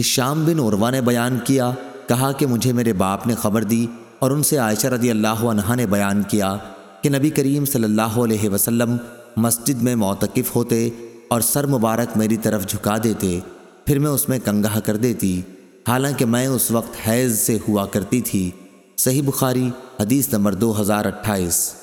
ہشام بن عروا نے بیان کیا، کہا کہ مجھے میرے باپ نے خبر دی اور ان سے عائشہ رضی اللہ عنہ نے بیان کیا کہ نبی کریم صلی اللہ علیہ وسلم مسجد میں معتکف ہوتے اور سر مبارک میری طرف جھکا دیتے، پھر میں اس میں کنگاہ کر دیتی۔ حالانکہ میں اس وقت حیض سے ہوا کرتی تھی۔ صحیح بخاری، حدیث نمبر دو ہزار اٹھائیس۔